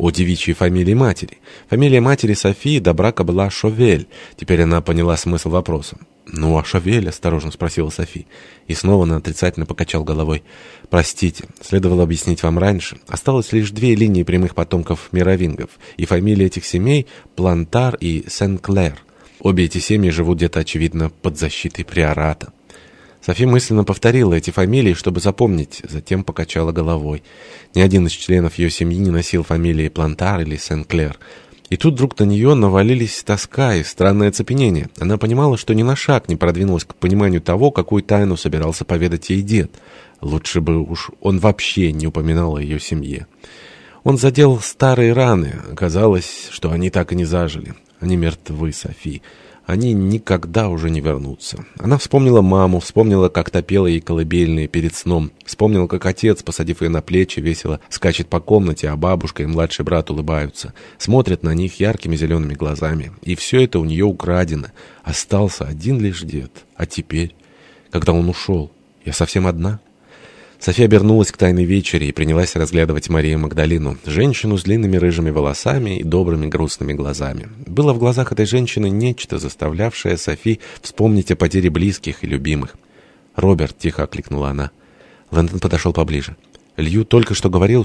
о девичьей фамилии матери. Фамилия матери Софии до брака была Шовель. Теперь она поняла смысл вопроса. «Ну, а Шовель?» — осторожно спросила Софи. И снова она отрицательно покачал головой. «Простите, следовало объяснить вам раньше. Осталось лишь две линии прямых потомков мировингов, и фамилии этих семей — Плантар и Сен-Клэр. Обе эти семьи живут где-то, очевидно, под защитой приората». Софи мысленно повторила эти фамилии, чтобы запомнить, затем покачала головой. Ни один из членов ее семьи не носил фамилии Плантар или Сен-Клер. И тут вдруг на нее навалились тоска и странное оцепенение. Она понимала, что ни на шаг не продвинулась к пониманию того, какую тайну собирался поведать ей дед. Лучше бы уж он вообще не упоминал о ее семье. Он задел старые раны. Оказалось, что они так и не зажили. Они мертвы, Софи. Они никогда уже не вернутся. Она вспомнила маму, вспомнила, как топела ей колыбельные перед сном, вспомнила, как отец, посадив ее на плечи, весело скачет по комнате, а бабушка и младший брат улыбаются, смотрят на них яркими зелеными глазами. И все это у нее украдено. Остался один лишь дед. А теперь, когда он ушел, я совсем одна?» София обернулась к тайной вечере и принялась разглядывать Марию Магдалину, женщину с длинными рыжими волосами и добрыми грустными глазами. Было в глазах этой женщины нечто, заставлявшее Софи вспомнить о потере близких и любимых. «Роберт», — тихо окликнула она. Лэндон подошел поближе. Лью только что говорил,